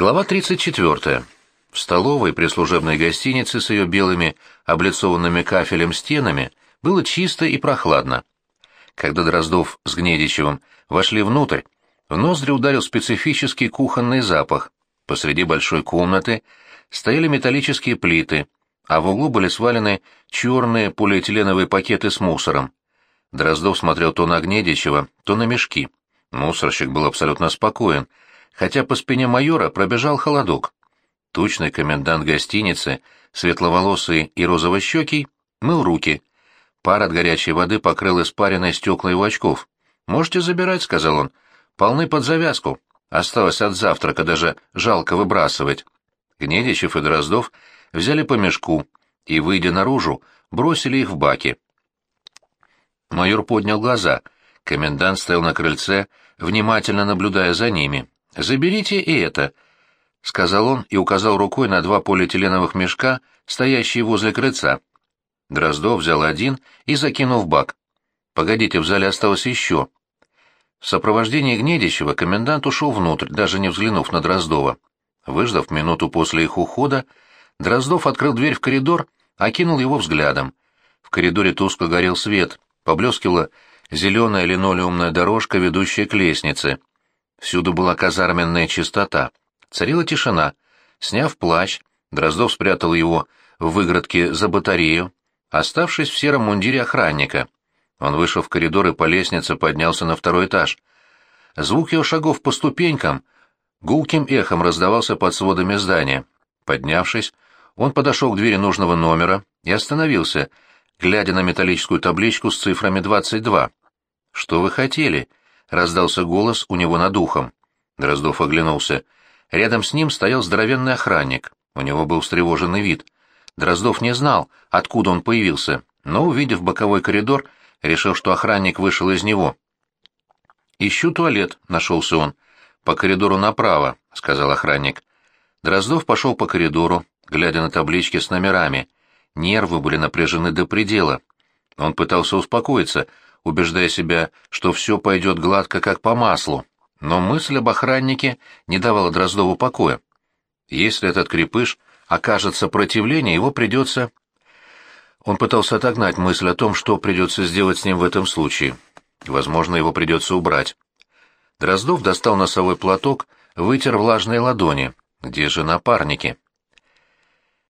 Глава 34. В столовой при служебной гостинице с ее белыми, облицованными кафелем стенами было чисто и прохладно. Когда Дроздов с Гнедичевым вошли внутрь, в ноздри ударил специфический кухонный запах. Посреди большой комнаты стояли металлические плиты, а в углу были свалены черные полиэтиленовые пакеты с мусором. Дроздов смотрел то на Гнедичева, то на мешки. Мусорщик был абсолютно спокоен — хотя по спине майора пробежал холодок. Тучный комендант гостиницы, светловолосый и розовощекий, мыл руки. Пар от горячей воды покрыл испаренной стекла его очков. «Можете забирать», — сказал он. «Полны под завязку. Осталось от завтрака, даже жалко выбрасывать». Гнедичев и Дроздов взяли по мешку и, выйдя наружу, бросили их в баки. Майор поднял глаза. Комендант стоял на крыльце, внимательно наблюдая за ними. «Заберите и это», — сказал он и указал рукой на два полиэтиленовых мешка, стоящие возле крыльца. Дроздов взял один и закинул в бак. «Погодите, в зале осталось еще». В сопровождении Гнедищева комендант ушел внутрь, даже не взглянув на Дроздова. Выждав минуту после их ухода, Дроздов открыл дверь в коридор, окинул его взглядом. В коридоре тускло горел свет, поблескивала зеленая линолеумная дорожка, ведущая к лестнице. Всюду была казарменная чистота. Царила тишина. Сняв плащ, Дроздов спрятал его в выгородке за батарею, оставшись в сером мундире охранника. Он вышел в коридор и по лестнице поднялся на второй этаж. Звук его шагов по ступенькам гулким эхом раздавался под сводами здания. Поднявшись, он подошел к двери нужного номера и остановился, глядя на металлическую табличку с цифрами 22. «Что вы хотели?» — раздался голос у него над ухом. Дроздов оглянулся. Рядом с ним стоял здоровенный охранник. У него был встревоженный вид. Дроздов не знал, откуда он появился, но, увидев боковой коридор, решил, что охранник вышел из него. «Ищу туалет», — нашелся он. «По коридору направо», — сказал охранник. Дроздов пошел по коридору, глядя на таблички с номерами. Нервы были напряжены до предела. Он пытался успокоиться — убеждая себя, что все пойдет гладко, как по маслу. Но мысль об охраннике не давала Дроздову покоя. Если этот крепыш окажет сопротивление, его придется... Он пытался отогнать мысль о том, что придется сделать с ним в этом случае. Возможно, его придется убрать. Дроздов достал носовой платок, вытер влажные ладони. Где же напарники?